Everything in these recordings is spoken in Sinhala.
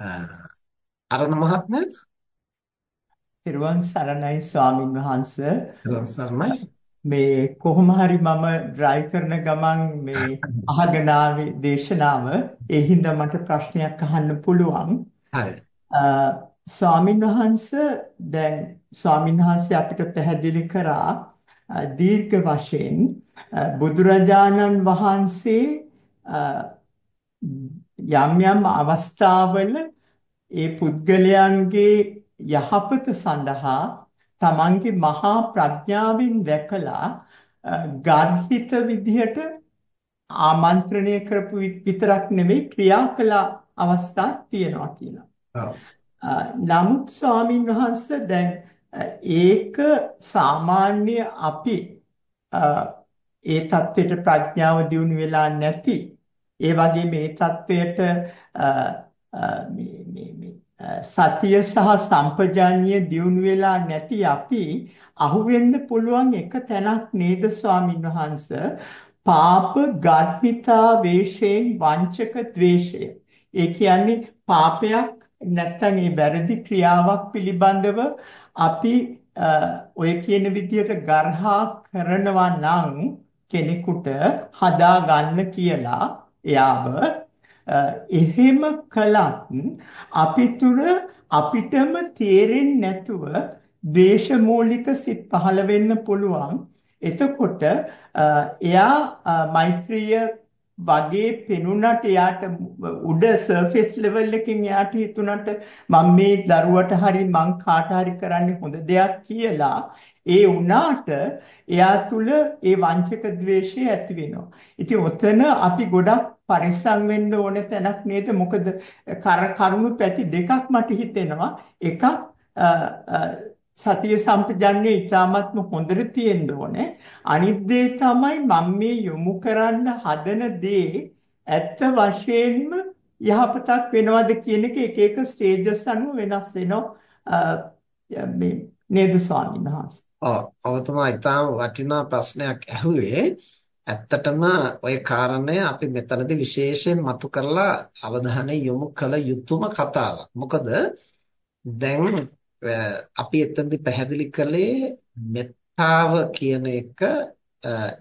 අරණ මහත්මයා? තිරුවන් සරණයි ස්වාමින් වහන්සේ. තිරුවන් සරණයි. මේ කොහොම හරි මම drive කරන ගමන් මේ අහගෙන ආවේ දේශනාව. ඒ හින්දා මට ප්‍රශ්නයක් අහන්න පුළුවන්. හරි. ස්වාමින් වහන්සේ දැන් ස්වාමින් වහන්සේ අපිට පැහැදිලි කරා දීර්ඝ වශයෙන් බුදුරජාණන් වහන්සේ යම් යම් අවස්ථාවල ඒ පුද්ගලයන්ගේ යහපත සඳහා තමන්ගේ මහා ප්‍රඥාවෙන් දැකලා ගර්හිත විදිහට ආමන්ත්‍රණය කරපු විතරක් නෙමෙයි ක්‍රියා කළ අවස්ථා තියෙනවා කියලා. නමුත් ස්වාමින් වහන්සේ දැන් ඒක සාමාන්‍ය අපි ඒ தത്വෙට ප්‍රඥාව දියුණු වෙලා නැති ඒ වගේම මේ தത്വයට සතිය සහ සම්පජාඤ්ඤය දියුණු වෙලා නැති අපි අහුවෙන්න පුළුවන් එක තැනක් නේද ස්වාමින් වහන්ස පාප ගර්හිතා වේශයෙන් වංචක ද්වේෂය. ඒ කියන්නේ පාපයක් නැත්තම් ඒ වැරදි ක්‍රියාවක් පිළිබඳව අපි ඔය කියන විදියට ගර්හා කරනවා නම් කෙනෙකුට හදා ගන්න කියලා එයාව එහෙම කළත් අපි තුර අපිටම තේරෙන්නේ නැතුව දේශමූලික සිත් පහළ වෙන්න පුළුවන්. එතකොට එයා මෛත්‍රිය වගේ පෙනුනට එයාට උඩ සර්ෆේස් ලෙවල් එකකින් එයාට හිතුණට මම මේ දරුවට හරි මං කාට හරි කරන්නේ හොඳ දෙයක් කියලා ඒ වුණාට එයා තුල ඒ වංචක ද්වේෂය ඇති වෙනවා. ඉතින් ඔතන අපි ගොඩක් පරිස්සම් වෙන්න ඕන තැනක් නේද? මොකද කරුණු පැති දෙකක් මට හිතෙනවා. එකක් සතිය සම්පජන්ණය ඊටාත්ම හොඳට තියෙන්න ඕනේ. අනිත් දේ තමයි මම මේ යොමු කරන්න හදන දේ ඇත්ත වශයෙන්ම යහපතක් වෙනවද කියන එක එක එක ස්ටේජස් අනුව වෙනස් වෙනවා මේ නේද ස්වාමීන් වහන්සේ. ඔව් ඔබතුමා ඊටාම වටිනා ප්‍රශ්නයක් ඇහුවේ. ඇත්තටම ওই කාරණය අපි මෙතනදී විශේෂයෙන් මතු කරලා අවධානය යොමු කළ යුතුම කතාවක්. මොකද දැන් අපි එතනදී පැහැදිලි කළේ මෙත්තාව කියන එක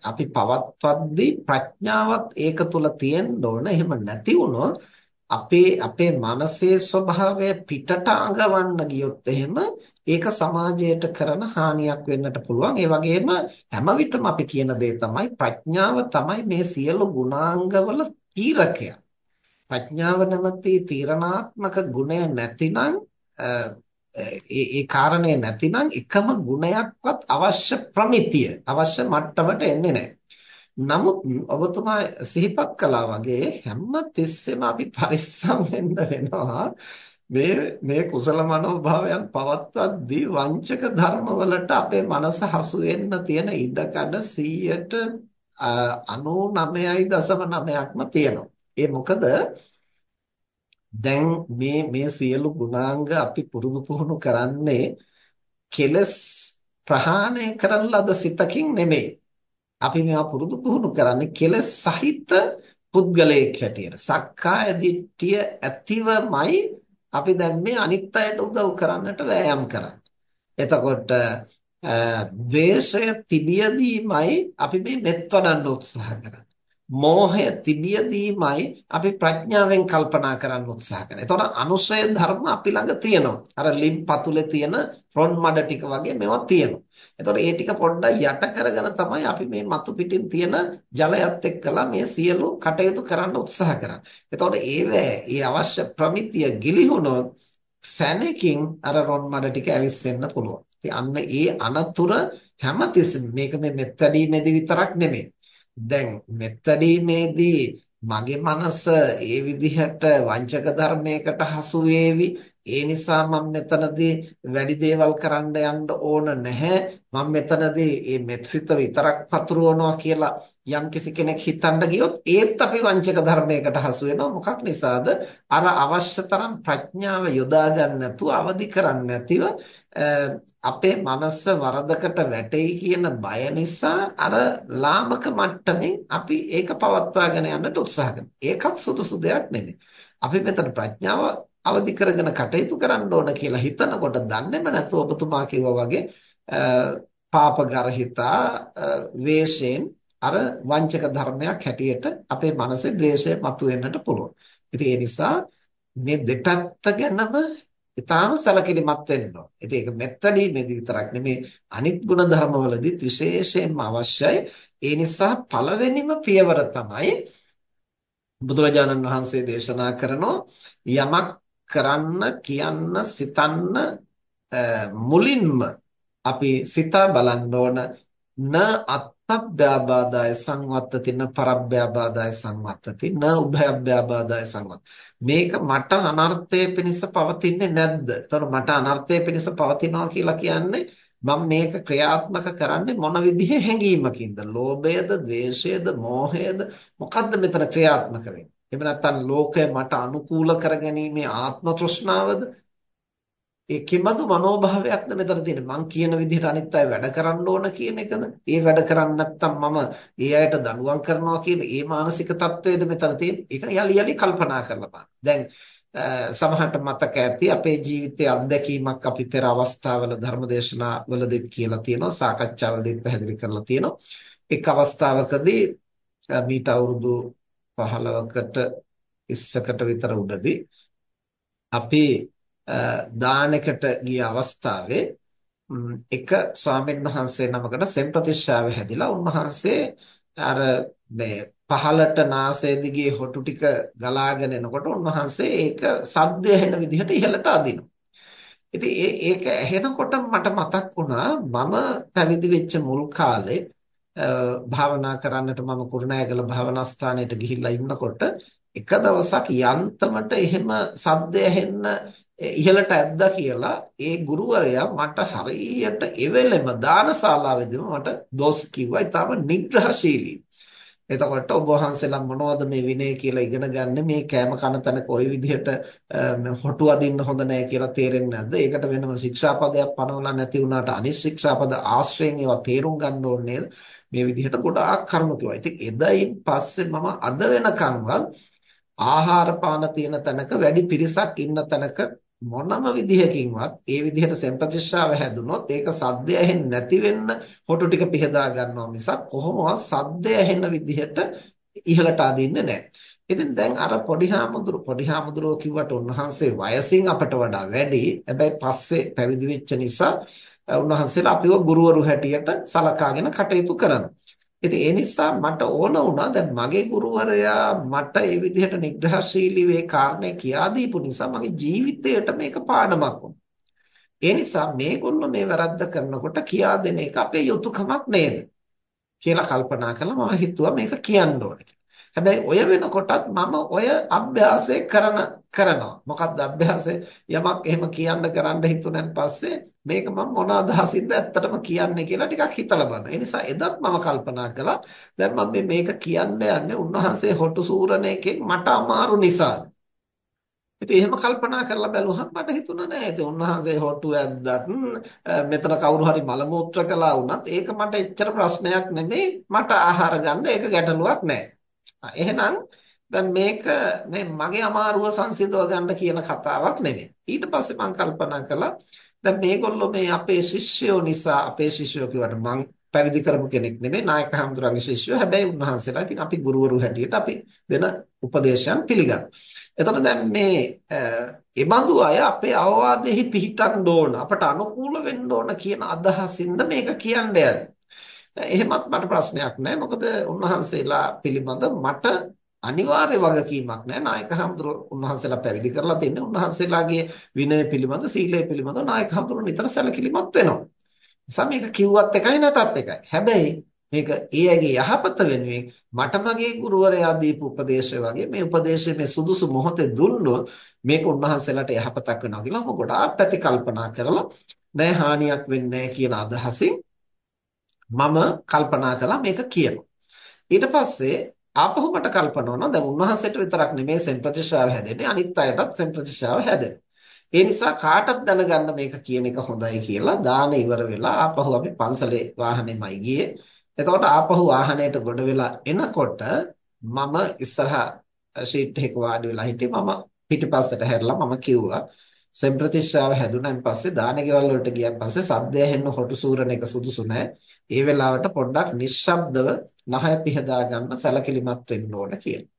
අපි පවත්වද්දී ප්‍රඥාවත් ඒක තුල තියෙන්න ඕන. එහෙම නැති වුණොත් අපේ අපේ මනසේ ස්වභාවය පිටට අඟවන්න ගියොත් එහෙම ඒක සමාජයට කරන හානියක් වෙන්නට පුළුවන්. ඒ වගේම හැම විටම අපි කියන දේ තමයි ප්‍රඥාව තමයි මේ සියලු ගුණාංගවල තීරකය. ප්‍රඥාව නැමැති තීරණාත්මක ගුණය නැතිනම් ඒ ඒ කාරණේ නැතිනම් එකම ගුණයක්වත් අවශ්‍ය ප්‍රමිතිය අවශ්‍ය මට්ටමට එන්නේ නැහැ. නමුත් ඔබතුමා සිහිපත් කළා වගේ හැම තිස්සෙම අපි පරිස්සම් වෙන්න වෙනවා මේ මේ කුසල මනෝභාවයන් පවත්වද්දී වංචක ධර්මවලට අපේ මනස හසු වෙන්න තියෙන ඉඩකඩ 100ට 99.9ක්ම තියෙනවා. ඒ මොකද දැන් මේ මේ සියලු ගුණාංග අපි පුරුදු පුහුණු කරන්නේ කෙලස් ප්‍රහාණය කරන ලද සිතකින් නෙමෙයි. අපි මේවා පුරුදු පුහුණු කරන්නේ කෙලස් සහිත පුද්ගලයෙක් හැටියට. සක්කාය දිට්ඨිය ඇතිවමයි අපි දැන් මේ අනිත් අයට උදව් කරන්නට වෑයම් කරන්නේ. එතකොට ද්වේෂය තිබියදීමයි අපි මේ මෙත් වඩන්න උත්සාහ කරන්නේ. මෝහය තිබියදීමයි අපි ප්‍රඥාවෙන් කල්පනා කරන්න උත්සාහ කරන්නේ. එතකොට අනුශය ධර්ම අපි ළඟ තියෙනවා. අර ලිම් පතුලේ තියෙන රොන් මඩ ටික වගේ මේවා තියෙනවා. එතකොට ඒ ටික පොඩ්ඩක් යට කරගෙන තමයි අපි මේ මතු පිටින් තියෙන ජලයත් එක්කලා මේ සියලු කටයුතු කරන්න උත්සාහ කරන්නේ. එතකොට ඒවැ ඒ අවශ්‍ය ප්‍රමිතිය ගිලිහුණොත් සැනකින් අර රොන් මඩ ටික ඇවිස්සෙන්න පුළුවන්. ඉතින් අන්න ඒ අනතුර හැමතිස්සෙම මේක මේ මෙත් වැඩීමේදී විතරක් නෙමෙයි. දැන් මෙත්තඩීමේදී මගේ මනස ඒ විදිහට වංචක ධර්මයකට හසු වේවි. ඒ නිසා මම මෙතනදී වැඩි දේවල් කරන්න යන්න ඕන නැහැ. මම මෙතනදී මේ මෙත්සිත විතරක් පතුරවනවා කියලා යම්කිසි කෙනෙක් හිතන්න ගියොත් ඒත් අපි වංචක ධර්මයකට හසු වෙනවා. මොකක් නිසාද? අර අවශ්‍ය තරම් ප්‍රඥාව යොදා ගන්න නැතුව අවදි කරන්නේ නැතිව අපේ මනස වරදකට වැටෙයි කියන බය නිසා අර ලාමක මට්ටමින් අපි ඒක පවත්වාගෙන යන්නට උත්සාහ කරනවා. ඒකත් සුදුසු දෙයක් නෙමෙයි. අපි මෙතන ප්‍රඥාව අවදි කරගෙන කටයුතු කරන්න ඕන කියලා හිතනකොට දන්නේම නැතුව ඔබතුමා කිව්වා වගේ පාපගරහිතා වේශයෙන් අර වංචක ධර්මයක් හැටියට අපේ මනසේ ද්වේෂය මතුවෙන්නට පුළුවන්. ඉතින් ඒ නිසා මේ දෙපැත්ත ගැනම ඊටාම සැලකිලිමත් වෙන්න ඕන. ඉතින් ඒක මෙත්තඩීමේදී විතරක් නෙමේ අනිත් ගුණ ධර්මවලදීත් විශේෂයෙන්ම අවශ්‍යයි. ඒ නිසා පළවෙනිම පියවර තමයි බුදුරජාණන් වහන්සේ දේශනා කරනෝ යමක් කරන්න කියන්න සිතන්න මුලින්ම අපි සිතා බලන්න ඕන න අත්තබ්බ්‍යාබාදාය සංවත්තති න පරබ්බ්‍යාබාදාය සංවත්තති න උභයබ්බ්‍යාබාදාය සංවත්ත මේක මට අනර්ථය පිණිස පවතින්නේ නැද්ද? එතකොට මට අනර්ථය පිණිස පවතිනවා කියලා කියන්නේ මම මේක ක්‍රියාත්මක කරන්නේ මොන විදිහේ හැඟීමකින්ද? ලෝභයද, ද්වේෂයද, මෝහයද මොකද්ද මෙතන ක්‍රියාත්මක වෙන්නේ? එහෙම නැත්නම් ලෝකය මට අනුකූල කරගැනීමේ ආත්ම තෘෂ්ණාවද? ඒ කිමදු මනෝභාවයක්ද මෙතන තියෙන්නේ? මං කියන විදිහට අනිත් අය වැඩ කරන්න ඕන කියන එකද? ඒ වැඩ කරන්නේ නැත්නම් මම ඒ අයට දඬුවම් කරනවා කියන ඒ මානසික தത്വෙද මෙතන තියෙන්නේ? ඒක යලි යලි කල්පනා කරලා බලන්න. දැන් සමහරට මතක ඇති අපේ ජීවිතයේ අත්දැකීමක් අපි පෙර අවස්ථාවල ධර්මදේශනාවලදීත් කියලා තියෙනවා සාකච්ඡාවලදීත් පැහැදිලි කරලා තියෙනවා. එක් අවස්ථාවකදී මීට අවුරුදු 15කට 20කට විතර උඩදී අපි දානකට ගිය අවස්ථාවේ එක ස්වාමීන් වහන්සේ නමකට සෙන් ප්‍රතිශ්‍රාව හැදිලා උන්වහන්සේ අර මේ පහලට නාසය දිගේ හොටු ටික ගලාගෙන එනකොට උන්වහන්සේ ඒක සද්ද ඇහෙන විදිහට ඉහළට අදිනවා. ඉතින් ඒක ඇහෙනකොට මට මතක් වුණා මම පැවිදි වෙච්ච මුල් කාලේ භාවනා කරන්නට මම කුරුණෑගල භාවනා ස්ථානයට ගිහිල්ලා ඉන්නකොට එක දවසක් යන්තමට එහෙම සද්ද ඇහෙන්න ඉහළට ඇද්දා කියලා ඒ ගුරුවරයා මට හරියට එවෙලෙම දානශාලාවේදීම මට දොස් කිව්වා. ඊටම නිග්‍රහශීලී. එතකොට ඔබ වහන්සේලා මොනවද මේ විනය කියලා ඉගෙන ගන්න මේ කෑම කන තැනක ওই විදිහට හොටු අදින්න හොඳ නැහැ කියලා තේරෙන්නේ නැද්ද? ඒකට වෙනම ශික්ෂාපදයක් පනවලා නැති වුණාට අනිත් ශික්ෂාපද ආශ්‍රයෙන් ඒවා තේරුම් ගන්න ඕනේ මේ විදිහට ගොඩාක් කරුණු කිව්වා. ඉතින් එදායින් පස්සේ මම අද වෙනකන්වත් ආහාර පාන තියෙන තැනක වැඩි පිරිසක් ඉන්න තැනක මොනම විදිහකින්වත් ඒ විදිහට සෙම්පතිශ්‍රාව හැදුනොත් ඒක සද්දය ඇහෙන්නේ නැති වෙන්න හොටු ටික පිහදා ගන්නවා මිසක් කොහොමවත් සද්දය ඇහෙන විදිහට ඉහළට අදින්නේ නැහැ. ඉතින් දැන් අර පොඩි හාමුදුරු පොඩි හාමුදුරුවෝ කිව්වට උන්වහන්සේ වයසින් අපට වඩා වැඩි. හැබැයි පස්සේ පැවිදි වෙච්ච නිසා උන්වහන්සේලා අපිව ගුරුවරු හැටියට සලකාගෙන කටයුතු කරනවා. ඉතින් ඒ නිසා මට ඕන වුණා දැන් මගේ ගුරුවරයා මට ඒ විදිහට නිග්‍රහශීලී වේ කාරණේ කියා දීපු නිසා මගේ ජීවිතයට මේක පාඩමක් වුණා. ඒ නිසා මේගොල්ලෝ මේ වැරද්ද කරනකොට කියා දෙන එක අපේ යුතුයකමක් නේද කියලා කල්පනා කළා මම හිතුවා මේක කියන්න ඕනේ. හැබැයි ඔය වෙනකොටත් මම ඔය අභ්‍යාසය කරන කරනවා. මොකක්ද අභ්‍යාසය? යමක් එහෙම කියන්න කරන්න හිතුනන් පස්සේ මේක මම මොන අදහසින්ද ඇත්තටම කියන්නේ කියලා ටිකක් හිතලා බලනවා. ඒ නිසා එදත් මම කල්පනා කළා දැන් මම මේක කියන්න යන්නේ උන්වහන්සේ හොටු සූරණ එකෙන් මට අමාරු නිසා. ඉතින් එහෙම කල්පනා කරලා බැලුවහම මට හිතුණා නෑ ඉතින් උන්වහන්සේ හොටු ඇද්දත් මෙතන කවුරු හරි මල මූත්‍ර කළා වුණත් ඒක මට එච්චර ප්‍රශ්නයක් නෙමෙයි මට ආහාර ගන්න ඒක ගැටලුවක් නෑ. එහෙනම් දැන් මේක මේ මගේ අමාරුව සංසිඳව ගන්න කියන කතාවක් නෙමෙයි. ඊට පස්සේ මම කල්පනා කළා දැන් මේගොල්ලෝ මේ අපේ ශිෂ්‍යයෝ නිසා අපේ ශිෂ්‍යයෝ කියවට මං පැවිදි කරපු කෙනෙක් නෙමෙයි නායක හඳුරන්ගේ ශිෂ්‍යයෝ. හැබැයි උන්වහන්සේලා ඉතින් අපි ගුරුවරු හැටියට අපි දෙන උපදේශයන් පිළිගන්නවා. එතකොට දැන් මේ එබඳු අය අපේ අවවාදෙහි පිහිටන්න ඕන අපට අනුකූල වෙන්න ඕන කියන අදහසින්ද මේක කියන්නේ. එහෙමත් මට ප්‍රශ්නයක් නැහැ. මොකද උන්වහන්සේලා පිළිබඳ මට අනිවාර්ය වගකීමක් නැහැ. නායක හඳුර උන්වහන්සේලා පැවිදි කරලා තින්නේ උන්වහන්සේලාගේ විනය පිළිබඳ සීලය පිළිබඳ නායක හඳුර නිතර සැලකිලිමත් වෙනවා. නිසා මේක කිව්වත් එකයි නැතත් එකයි. හැබැයි මේක ඒ අයගේ යහපත වෙනුවෙන් මට මගේ ගුරුවරයා දීපු උපදේශය වගේ මේ උපදේශය මේ සුදුසු මොහොතේ දුන්නොත් මේක උන්වහන්සේලාට යහපතක් වෙනවා කියලා මම ගොඩාක් පැති කල්පනා කරලා නෑ හානියක් වෙන්නේ කියන අදහසින් මම කල්පනා කළා මේක කියනවා. ඊට පස්සේ ආපහු මට කල්පනා වුණා දැන් උන්වහන්සේට විතරක් නෙමෙයි සෙන් ප්‍රතිශාව හැදෙන්නේ අනිත් අයටත් සෙන් ප්‍රතිශාව හැදෙනවා. ඒ නිසා කාටත් දැනගන්න මේක කියන එක හොඳයි කියලා දාන ඉවර වෙලා ආපහු අපි පන්සලේ වාහනේමයි ගියේ. එතකොට ආපහු වාහනේට ගොඩ වෙලා එනකොට මම ඉස්සරහා ෂීට් එක වාඩි වෙලා හිටියේ මම පිටිපස්සට හැරිලා මම කිව්වා සෙම්ප්‍රතිශ්‍රාව හැදුනන් පස්සේ දානගෙවල් වලට ගියන් පස්සේ සද්දය ඇහෙන්න හොටු සූරන එක සුදුසු නෑ. ඒ වෙලාවට පොඩ්ඩක් නිශ්ශබ්දව නහය පිහදා ගන්න සැලකිලිමත් වෙන්න ඕන කියලා.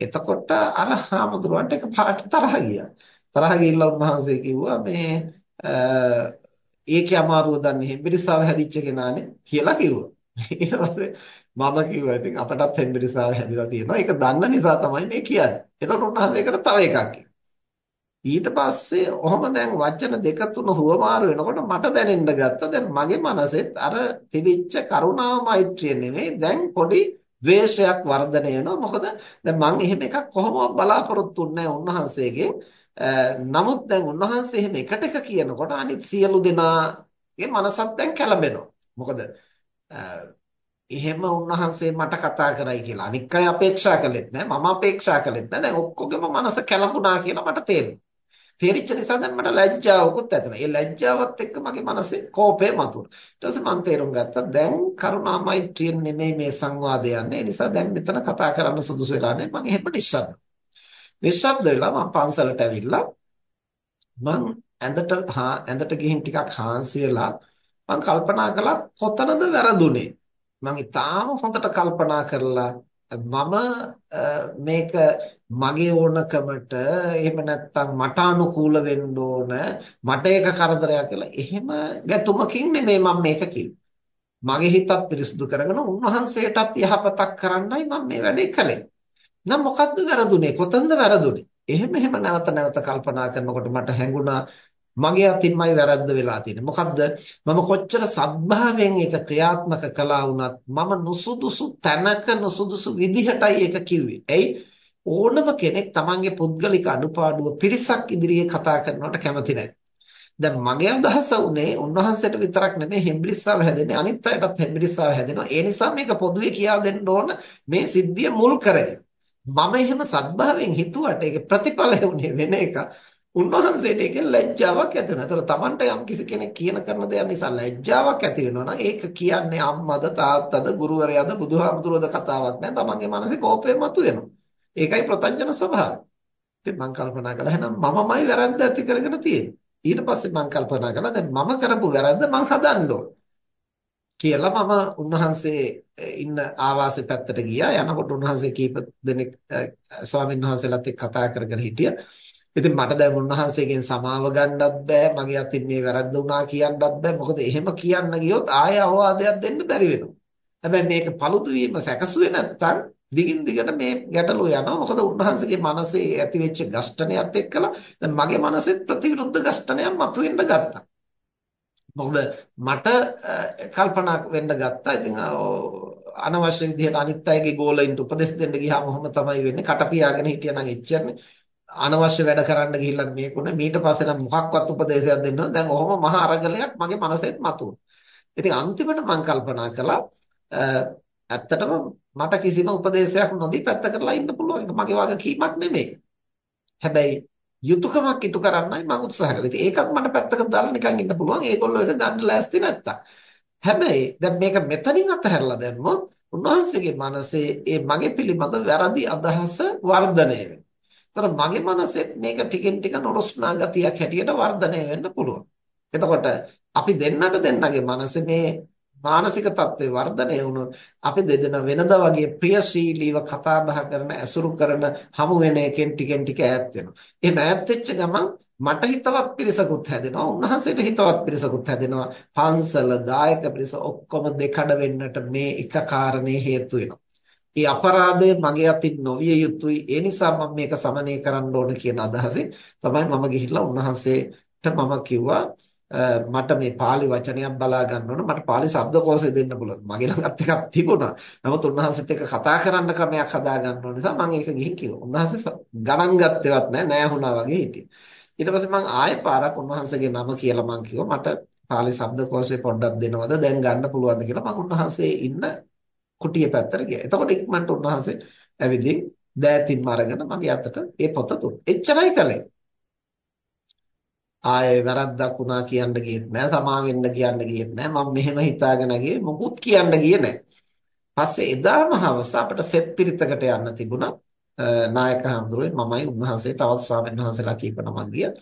එතකොට අර හාමුදුරුවන්ට එක පාට තරහ ගියා. තරහ ගිහිල්ලා උන්වහන්සේ කිව්වා මේ ඒකේ අමාරුව දන්නේ හෙම්බිරිස්සාව හැදිච්ච කෙනානේ කියලා කිව්වා. ඊට පස්සේ මම කිව්වා ඉතින් අපටත් හෙම්බිරිස්සාව හැදිලා තියෙනවා. ඒක දන්න නිසා තමයි මේ කියන්නේ. එතකොට උන්වහන්සේ ඒකට තව එකක් ඊට පස්සේ ඔහොම දැන් වචන දෙක තුන හුවමාරු වෙනකොට මට දැනෙන්න ගත්තා. දැන් මගේ මනසෙත් අර තිබිච්ච කරුණාව මෛත්‍රිය නෙමෙයි. දැන් පොඩි ද්වේෂයක් වර්ධනය වෙනවා. මොකද දැන් මම එහෙම එකක් කොහොමවත් බලාපොරොත්තු වෙන්නේ උන්වහන්සේගෙන්. නමුත් දැන් උන්වහන්සේ එහෙම එකට එක කියනකොට අනිත් සියලු දෙනාගේ මනසත් දැන් කැළඹෙනවා. මොකද එහෙම උන්වහන්සේ මට කතා කරයි කියලා. අනික් අය අපේක්ෂා කළෙත් නෑ මම අපේක්ෂා කළෙත් නෑ දැන් ඔක්කොගෙම මනස කැළඹුණා කියලා මට තේරෙනවා. තේරිච්ච නිසා දැන් මට ලැජ්ජාවකුත් ඇතිවෙනවා. ඒ ලැජ්ජාවත් එක්ක මගේ මනසේ කෝපය මතුවෙනවා. ඊට පස්සේ මම තේරුම් ගත්තා දැන් කරුණා මෛත්‍රියෙන් නෙමෙයි මේ සංවාදය යන්නේ. ඒ නිසා දැන් මෙතන කතා කරන්න සුදුසු වෙලා නැහැ. මම එහෙම නිශ්ශබ්ද. නිශ්ශබ්ද වෙලා මම පන්සලට ඇවිල්ලා මම ඇඳට ඇඳට ගිහින් ටිකක් හාන්සි වෙලා මම කල්පනා කළා කොතනද වැරදුනේ මම ඊටාම හොඳට කල්පනා කරලා මම මේක මගේ ඕනකමට එහෙම නැත්නම් මට අනුකූල වෙන්න ඕන මට ඒක කරදරයක් කියලා එහෙම ගැටුමකින් නෙමෙයි මම මේක කිව්වේ. මගේ හිතත් පිරිසුදු කරගෙන උන්වහන්සේටත් යහපතක් කරන්නයි මම මේ වැඩේ කළේ. නම් මොකද්ද වැරදුනේ? කොතනද වැරදුනේ? එහෙම එහෙම නැවත නැවත කල්පනා කරනකොට මට හැඟුණා මගේ අතින්මයි වැරද්ද වෙලා තියෙන්නේ. මොකද්ද? මම කොච්චර සත්භාවයෙන් ඒක ක්‍රියාත්මක කළා වුණත් මම නුසුදුසු තැනක නුසුදුසු විදිහටයි ඒක කිව්වේ. එයි ඕනම කෙනෙක් තමන්ගේ පුද්ගලික අඩුපාඩුව පිරිසක් ඉදිරියේ කතා කරනවට කැමති නැහැ. දැන් මගේ අදහස උනේ උන්වහන්සේට විතරක් නෙමෙයි හෙම්බිරිස්සාව හැදෙන්නේ අනිත් අයටත් හෙම්බිරිස්සාව හැදෙනවා. ඒ නිසා මේක පොදුවේ කියා දෙන්න ඕන මේ සිද්ධිය මුල් කරගෙන. මම එහෙම සත්භාවයෙන් හිතුවට ඒක ප්‍රතිඵලය උනේ වෙන එක. උන්වහන්සේට ඒකෙන් ලැජ්ජාවක් ඇති වෙනවා. ඒතර Tamanට යම් කිසි කෙනෙක් කියන කරන දෙයක් නිසා ලැජ්ජාවක් ඇති වෙනවා නම් ඒක කියන්නේ අම්මද තාත්තද ගුරුවරයාද බුදුහාමුදුරුවෝද කතාවක් නෑ. Tamanගේ මනසේ කෝපය මතුවෙනවා. ඒකයි ප්‍රත්‍යඥ ස්වභාවය. ඉතින් මම කල්පනා කළා එහෙනම් මමමයි වැරද්ද ඇති කරගෙන තියෙන්නේ. ඊට පස්සේ මම කල්පනා කළා දැන් මම කරපු වැරද්ද මම හදන්න ඕන. කියලා මම උන්වහන්සේ ඉන්න ආවාසෙ පැත්තට ගියා. යනකොට උන්වහන්සේ කීප දෙනෙක් ස්වාමීන් වහන්සේලාත් එක්ක කතා කරගෙන හිටියා. ඉතින් මට දැන් උන්වහන්සේගෙන් සමාව ගන්නත් බෑ. මගේ අතින් මේ වැරද්ද වුණා කියන්නත් බෑ. මොකද එහෙම කියන්න ගියොත් ආය අවවාදයක් දෙන්න බැරි වෙනවා. හැබැයි මේක paludu වීම සැකසුවේ නැත්තම් දිගින් දිගට මේ ගැටලුව යනවා. මොකද උන්වහන්සේගේ මනසේ ඇතිවෙච්ච ඝෂ්ඨනයත් එක්කලා දැන් මගේ මනසෙත් ප්‍රතිවිරුද්ධ ඝෂ්ඨනයක් මතුවෙන්න ගත්තා. මොකද මට කල්පනා වෙන්න ගත්තා. ඉතින් අනවශ්‍ය විදිහට අනිත් අයගේ ගෝලයින්ට උපදෙස් දෙන්න ගියාම ඔහොම තමයි වෙන්නේ. කට පියාගෙන හිටියනම් එච්චරනේ. අනවශ්‍ය වැඩ කරන්න ගිහිල්ලා මේකුණ ඊට පස්සේ නම් මොකක්වත් උපදේශයක් දෙන්න දැන් ඔහොම මහා අරගලයක් මගේ මනසෙත් මතුවුණා. ඉතින් අන්තිමට මම කල්පනා කළා ඇත්තටම මට කිසිම උපදේශයක් නොදී පැත්ත කරලා ඉන්න පුළුවන්. ඒක මගේ වගකීමක් නෙමෙයි. හැබැයි යුතුයකමක් ඉටු කරන්නයි මම උත්සාහ කළේ. ඉතින් ඒකත් මට පැත්තකට දාලා නිකන් ඉන්න පුළුවන්. ඒගොල්ලෝ ඒක ගන්න ලෑස්ති නැත්තම්. හැබැයි දැන් මේක මෙතනින් අතහැරලා දැම්මොත් උන්වහන්සේගේ මනසේ ඒ මගේ පිළිබඳ වැරදි අදහස වර්ධනය වෙනවා. ඒතර මගේ මනසෙත් මේක ටිකෙන් ටික නොරොස්නා ගතියක් හැටියට වර්ධනය වෙන්න පුළුවන්. එතකොට අපි දෙන්නට දෙන්නගේ මනසේ මේ මානසික තත්ත්වේ වර්ධනය වුණොත් අපි දෙදෙනා වෙනදා වගේ ප්‍රියශීලීව කතා බහ කරන ඇසුරු කරන හමු වෙන එකෙන් ටිකෙන් ටික ඈත් වෙනවා. එහෙම ඈත් වෙච්ච ගමන් මට හිතවත් පිරිසකුත් හැදෙනවා උන්වහන්සේට හිතවත් පිරිසකුත් හැදෙනවා පන්සල දායක පිරිස ඔක්කොම දෙකඩ වෙන්නට මේ එක කාරණේ හේතු වෙනවා ඒ අපරාධය මගේ අතින් නොවිය යුතුයි. ඒ නිසා මම මේක සමනය කරන්න ඕන කියන අදහසෙන් තමයි මම ගිහිල්ලා උන්වහන්සේට මම කිව්වා මට මේ pāli වචනයක් බලා ගන්න ඕන මට pāli ශබ්දකෝෂය දෙන්න පුළුවන්. මගේ ළඟත් එකක් තිබුණා. නමුත් උන්වහන්සේත් එක්ක කතා කරන්න ක්‍රමයක් හදා ගන්න ඕන නිසා මම ඒක ගිහින් කිව්වා. උන්වහන්සේ ගණන් ගත්තේවත් නැහැ නෑ වුණා වගේ හිටියා. ඊට පස්සේ මම ආයෙ පාරක් උන්වහන්සේගේ නම කියලා මම කිව්වා මට pāli ශබ්දකෝෂය පොඩ්ඩක් දෙනවද දැන් ගන්න පුළුවන්ද කියලා මම උන්වහන්සේ ඉන්න කුටිය පැත්තට ගියා. එතකොට ඉක්මනට උන්වහන්සේ ඇවිදින් දෑතින්ම අරගෙන මගේ අතට ඒ පොත දුන්නා. එච්චරයි කළේ. ආයේ වැරද්දක් වුණා කියන්න ගියෙත් නෑ, සමා වෙන්න කියන්න ගියෙත් නෑ. මම මෙහෙම හිතාගෙන ගියේ මොකුත් කියන්න ගියේ නෑ. පස්සේ එදාම හවස අපිට සෙත් පිරිතකට යන්න තිබුණා. නායක හඳුරුවේ මමයි උන්වහන්සේ තවත් ස්වාමීන් වහන්සේලා කීප නමක් ගියා.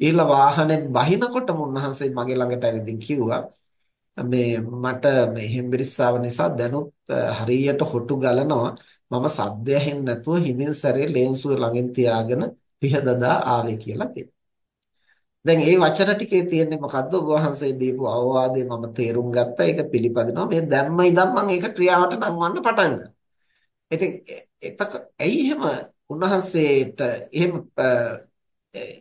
ඊළඟ වාහනේ බහිනකොටම උන්වහන්සේ මගේ ළඟට ඇවිදින් කිව්වා මේ මට මේ හෙම්බිරිස්සාව නිසා දැනුත් හරියට හොටු ගලනවා මම සද්ද ඇහෙන්නේ නැතුව හිමින් සැරේ ලේන්සුව ළඟින් තියාගෙන පිහදදා ආවේ කියලා කිව්වා. දැන් මේ වචන ටිකේ තියෙන්නේ මොකද්ද ඔබ වහන්සේ දීපු අවවාදේ මම තේරුම් ගත්තා ඒක පිළිපදිනවා මේ දැම්ම ඉඳන් මම ඒක ක්‍රියාවට නංවන්න පටන් ගත්තා. ඉතින් එතක ඇයි එහෙම උන්වහන්සේට එහෙම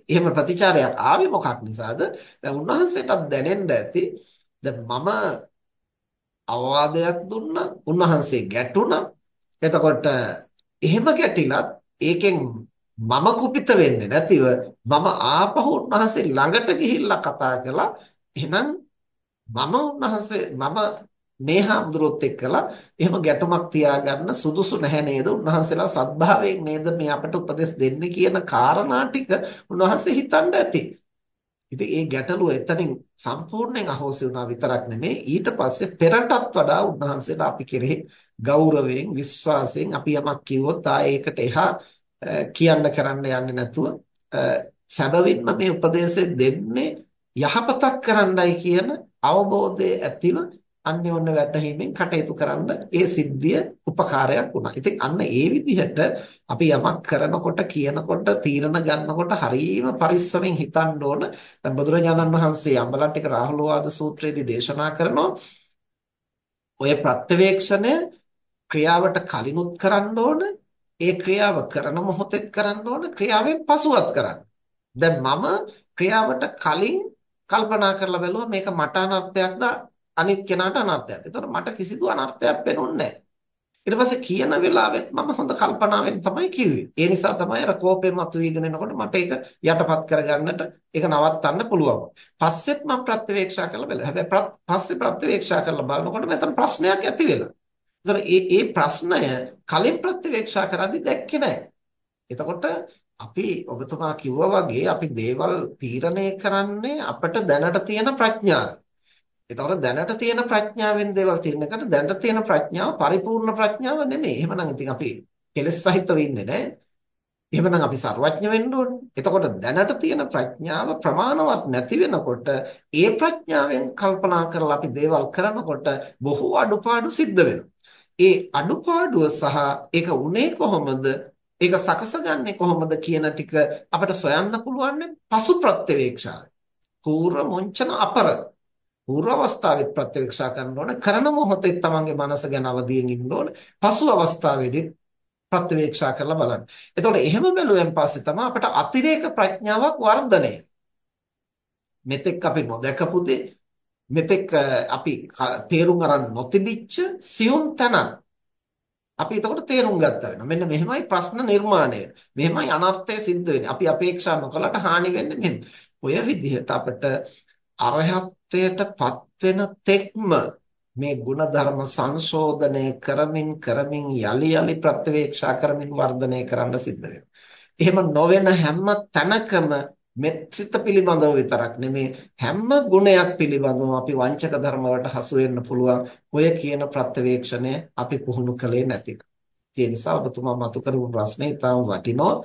එහෙම ප්‍රතිචාරයක් ආවේ මොකක් නිසාද? දැන් උන්වහන්සේටත් දැනෙන්න ඇති දැන් මම අවවාදයක් දුන්නා උන්වහන්සේ ගැටුණා. එතකොට එහෙම ගැටිලත් ඒකෙන් මම කුපිත වෙන්නේ නැතිව මම ආපහු උන්වහන්සේ ළඟට ගිහිල්ලා කතා කළා. එහෙනම් මම උන්වහන්සේ මම මේ හාමුදුරුවොත් එක්කලා එහෙම ගැටුමක් තියාගන්න සුදුසු නැහැ නේද? උන්වහන්සේලා සත්භාවයෙන් නේද මේ අපට උපදෙස් දෙන්නේ කියන කාරණා ටික උන්වහන්සේ හිතන්න ඇති. ඉතින් ඒ ගැටලුව එතනින් සම්පූර්ණයෙන් අහෝසි වුණා විතරක් නෙමෙයි ඊට පස්සේ පෙරටත් වඩා උන්වහන්සේලා අපි කෙරෙහි ගෞරවයෙන් විශ්වාසයෙන් අපි යමක් කිව්වොත් ආ ඒකට එහා කියන්න කරන්න යන්නේ නැතුව සැබවින්ම මේ උපදේශය දෙන්නේ යහපතක් කරන්නයි කියන අවබෝධය ඇතිව අන්‍යෝන්‍ය වැටහීමෙන් කටයුතු කරන්න ඒ සිද්ධිය උපකාරයක් වුණා. ඉතින් අන්න ඒ විදිහට අපි යමක් කරනකොට කියනකොට තීරණ ගන්නකොට හරීම පරිස්සමෙන් හිතන්න ඕන. දැන් බුදුරජාණන් වහන්සේ අම්බලට්ටික රාහුලවාද සූත්‍රයේදී දේශනා කරනවා ඔය ප්‍රත්‍යවේක්ෂණය ක්‍රියාවට කලිනුත් කරන්න ඕන. ඒ ක්‍රියාව කරන මොහොතෙත් කරන්න ඕන. ක්‍රියාවෙන් පසුවත් කරන්න. දැන් මම ක්‍රියාවට කලින් කල්පනා කරලා බැලුවා මේක මට අනර්ථයක්ද අනිත් කෙනාට අනර්ථයක්. ඒතකොට මට කිසිදු අනර්ථයක් වෙනුන්නේ නැහැ. ඊට පස්සේ කියන වෙලාවෙත් මම හොඳ කල්පනාවෙන් තමයි කිව්වේ. ඒ නිසා තමයි අර කෝපේ මතුවීගෙන එනකොට මට ඒක යටපත් කරගන්නට ඒක නවත්තන්න පුළුවන්. පස්සෙත් මම ප්‍රත්‍යවේක්ෂා කරලා බලලා. හැබැයි පස්සේ ප්‍රත්‍යවේක්ෂා කරලා බලනකොට මෙතන ප්‍රශ්නයක් ඇති වෙලා. ඒතර ඒ ඒ ප්‍රශ්නය කලින් ප්‍රත්‍යවේක්ෂා කරද්දී දැක්කේ නැහැ. එතකොට අපි ඔබතුමා කිව්වා වගේ අපි දේවල් තීරණය කරන්නේ අපිට දැනට තියෙන ප්‍රඥාව. එතකොට දැනට තියෙන ප්‍රඥාවෙන් දේවල් තීරණය කරන දැනට තියෙන ප්‍රඥාව පරිපූර්ණ ප්‍රඥාව නෙමෙයි. එහෙමනම් ඉතින් අපි කෙලෙස් සහිතව ඉන්නේ නැහැ. එහෙමනම් අපි ਸਰවඥ වෙන්න ඕනේ. එතකොට දැනට තියෙන ප්‍රඥාව ප්‍රමාණවත් නැති වෙනකොට ඒ ප්‍රඥාවෙන් කල්පනා කරලා අපි දේවල් කරනකොට බොහෝ අඩුපාඩු සිද්ධ වෙනවා. ඒ අඩුපාඩුව සහ ඒක උනේ කොහොමද? ඒක සකසගන්නේ කොහොමද කියන ටික අපිට සොයන්න පුළුවන් පසු ප්‍රත්‍යවේක්ෂාවෙන්. පූර්ව මොංචන අපර పూర్ව අවස්ථාවෙත් ප්‍රත්‍යක්ෂා කරන්න ඕනේ කරන මොහොතේ තමන්ගේ මනස ගැන අවදියෙන් ඉන්න ඕනේ පසු අවස්ථාවේදී ප්‍රත්‍යක්ෂා කරලා බලන්න. එතකොට එහෙම බැලුවෙන් පස්සේ තමයි අපට අතිරේක ප්‍රඥාවක් වර්ධනය. මෙතෙක් අපි නොදකපු මෙතෙක් අපි තේරුම් අරන් නොතිබිච්ච සියුම් තැනක් අපි එතකොට තේරුම් ගත්තා වෙනවා. මෙන්න මෙහෙමයි ප්‍රශ්න නිර්මාණය. මෙහෙමයි අනර්ථය සිද්ධ වෙන්නේ. අපි අපේක්ෂා නොකලට හානි වෙන්නේ මෙහෙම. ඔය විදිහට අපිට අරහත්ත්වයටපත් වෙන තෙක්ම මේ ಗುಣධර්ම සංශෝධනය කරමින් කරමින් යලි යලි ප්‍රත්‍යවේක්ෂා කරමින් වර්ධනය කරන්න සිද්ධ වෙනවා. එහෙම නොවන හැම තැනකම මෙත්සිත පිළිබඳව විතරක් නෙමේ හැම ගුණයක් පිළිබඳව අපි වංචක ධර්ම වලට හසු වෙන්න පුළුවන්. ඔය කියන ප්‍රත්‍යවේක්ෂණය අපි පුහුණු කළේ නැතික. ඒ නිසා ඔබතුමා මතු කරපු ප්‍රශ්නේ ඊටම වටිනවා.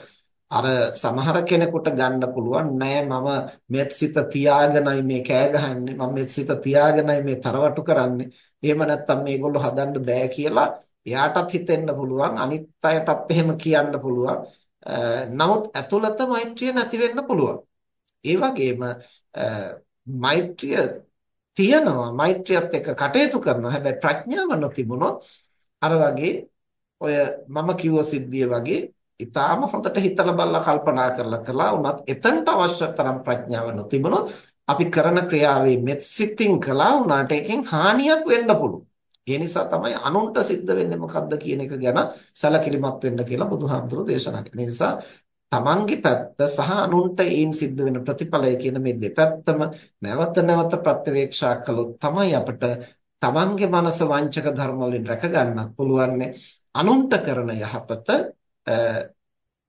අර සමහර කෙනෙකුට ගන්න පුළුවන් නෑ මම මෙත්සිත තියාගෙනයි මේ කෑ ගහන්නේ මම මෙත්සිත තියාගෙනයි මේ තරවටු කරන්නේ. එහෙම නැත්නම් මේගොල්ලෝ හදන්න බෑ කියලා එයාටත් හිතෙන්න පුළුවන් අනිත් අයටත් එහෙම කියන්න පුළුවන්. නමුත් ඇතුළත මෛත්‍රිය නැති වෙන්න පුළුවන්. ඒ වගේම මෛත්‍රිය තියනවා මෛත්‍රියත් එක්ක කටයුතු කරනවා. හැබැයි ප්‍රඥාව නොතිබුණොත් අර වගේ ඔය මම කිව්ව සිද්ධිය වගේ ඊටාම හොඳට හිතලා බලලා කල්පනා කරලා කළා උනත් එතනට අවශ්‍ය තරම් ප්‍රඥාව නොතිබුණොත් අපි කරන ක්‍රියාවේ මෙත් සිතින් කළා උනාට එකෙන් හානියක් වෙන්න පුළුවන්. ඒ නිසා තමයි අනුන්ට සිද්ධ වෙන්නේ මොකද්ද කියන එක ගැන සැලකිලිමත් වෙන්න කියලා බුදුහාමුදුරුවෝ දේශනා කළා. ඒ නිසා තමන්ගේ පැත්ත සහ අනුන්ට ඒන් සිද්ධ වෙන ප්‍රතිඵලය කියන මේ දෙපැත්තම නැවත නැවත ප්‍රත්‍යවේක්ෂා කළොත් තමයි අපිට තමන්ගේ මනස වංචක ධර්ම වලින් රැක ගන්නත් පුළුවන්. අනුන්ට කරන යහපත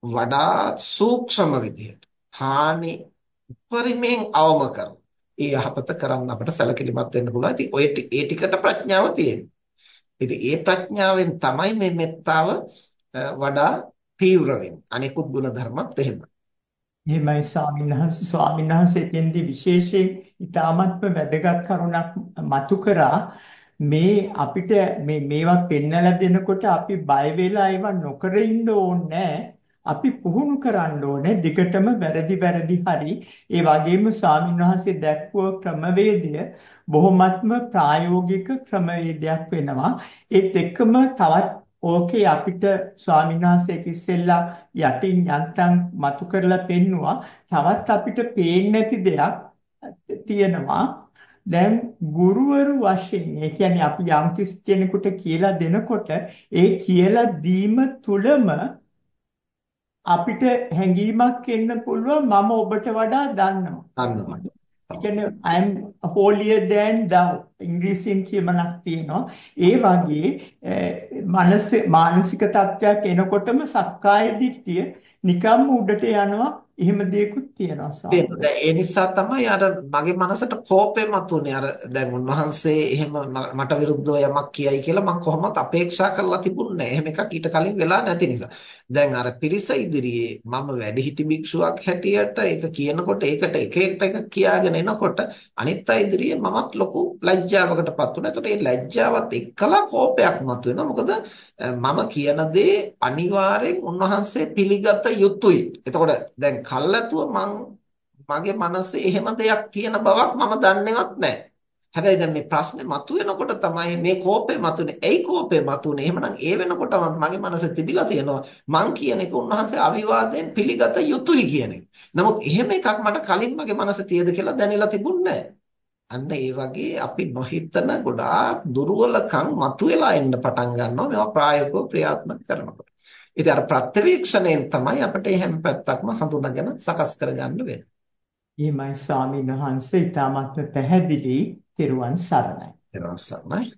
වඩා සූක්ෂම විදිහට හානි උපරිමයෙන් අවම කරන ඒ යහපත කරන්න අපිට සැලකිලිමත් වෙන්න පුළුවන්. ඉතින් ඔය ඒ ටිකට ප්‍රඥාව තියෙනවා. ඉතින් ඒ ප්‍රඥාවෙන් තමයි මේ මෙත්තාව වඩා තීව්‍ර වෙන්නේ. අනිකුත් ගුණධර්මත් එහෙමයි. එහෙමයි ස්වාමීන් වහන්සේ ස්වාමීන් වහන්සේ එතෙන්දී විශේෂයෙන් ඊ타මත්ම වැදගත් කරුණක් මතු කරා මේ අපිට මේ මේවා පෙන්නලා දෙනකොට අපි බය වෙලා ඒවා නොකර ඉන්න ඕනේ. අපි පුහුණු කරන්න ඕනේ. දිගටම වැරදි වැරදි හරි. ඒ වගේම ස්වාමීන් වහන්සේ දැක්වුව ක්‍රමවේදය බොහොමත්ම ප්‍රායෝගික ක්‍රමවේදයක් වෙනවා. ඒත් එක්කම තවත් ඕකේ අපිට ස්වාමීන් වහන්සේ ඉස්සෙල්ලා යටින් යන්තම් මතු කරලා පෙන්නවා. තවත් අපිට පේන්නේ නැති දෙයක් තියෙනවා. දැන් ගුරුවරු වශයෙන් ඒ කියන්නේ අපි යම් කෙනෙකුට කියලා දෙනකොට ඒ කියලා දීම තුලම අපිට හැඟීමක් එන්න පුළුවන් මම ඔබට වඩා දන්නවා. දන්නවා. කියන්නේ I am holier than thou ඉංග්‍රීසියෙන් කියමනක් තියෙනවා. ඒ වගේ මනස මානසික තත්ත්වයක් එනකොටම සක්කාය දිට්ඨිය නිකම්ම උඩට යනවා එහෙම දෙයක්ත් තියෙනවා ස්වාමීනි. ඒ නිසා තමයි අර මගේ මනසට කෝපය මතුනේ. අර දැන් උන්වහන්සේ එහෙම මට විරුද්ධව යමක් කියයි කියලා මම කොහොමවත් අපේක්ෂා කරලා තිබුණේ නැහැ. එහෙම එකක් ඊට කලින් වෙලා නැති නිසා. දැන් අර පිරිස ඉදිරියේ මම වැඩිහිටි භික්ෂුවක් හැටියට ඒක කියනකොට ඒකට එක එක එක කියාගෙන එනකොට අනිත් අය ඉදිරියේ මමත් ලොකු ලැජ්ජාවකටපත් වුණා. ඒකට ඒ ලැජ්ජාවත් එක්කලා කෝපයක් මතුවෙනවා. මොකද මම කියන දේ අනිවාර්යෙන් උන්වහන්සේ පිළිගත යුතුයි. එතකොට දැන් කල්ැතුව මං මගේ මනසේ එහෙම දෙයක් තියෙන බවක් මම දන්නේවත් නැහැ. හැබැයි දැන් මේ ප්‍රශ්නේ මතුවෙනකොට තමයි මේ කෝපය මතුනේ. ඇයි කෝපය මතුනේ? එහෙමනම් ඒ වෙනකොට මගේ මනසේ තිබිලා තියෙනවා මං කියන එක උන්වහන්සේ අවිවාදයෙන් පිළිගත යුතුයි කියන එක. නමුත් එහෙම එකක් මට කලින් මගේ මනසේ තියද කියලා දැනෙලා තිබුණේ අන්න ඒ වගේ අපි නොහිතන ගොඩාක් දුර්වලකම් මතුවලා එන්න පටන් ගන්නවා මේවා ප්‍රායෝගිකව ක්‍රියාත්මක කරනකොට. ඉතින් අර ප්‍රත්‍යවීක්ෂණයෙන් තමයි අපිට හැම පැත්තක්ම හඳුනාගෙන සකස් කරගන්න වෙන්නේ. ඊමයි ස්වාමීන් වහන්සේ ඊටමත් පැහැදිලි තෙරුවන් සරණයි. තෙරුවන් සරණයි.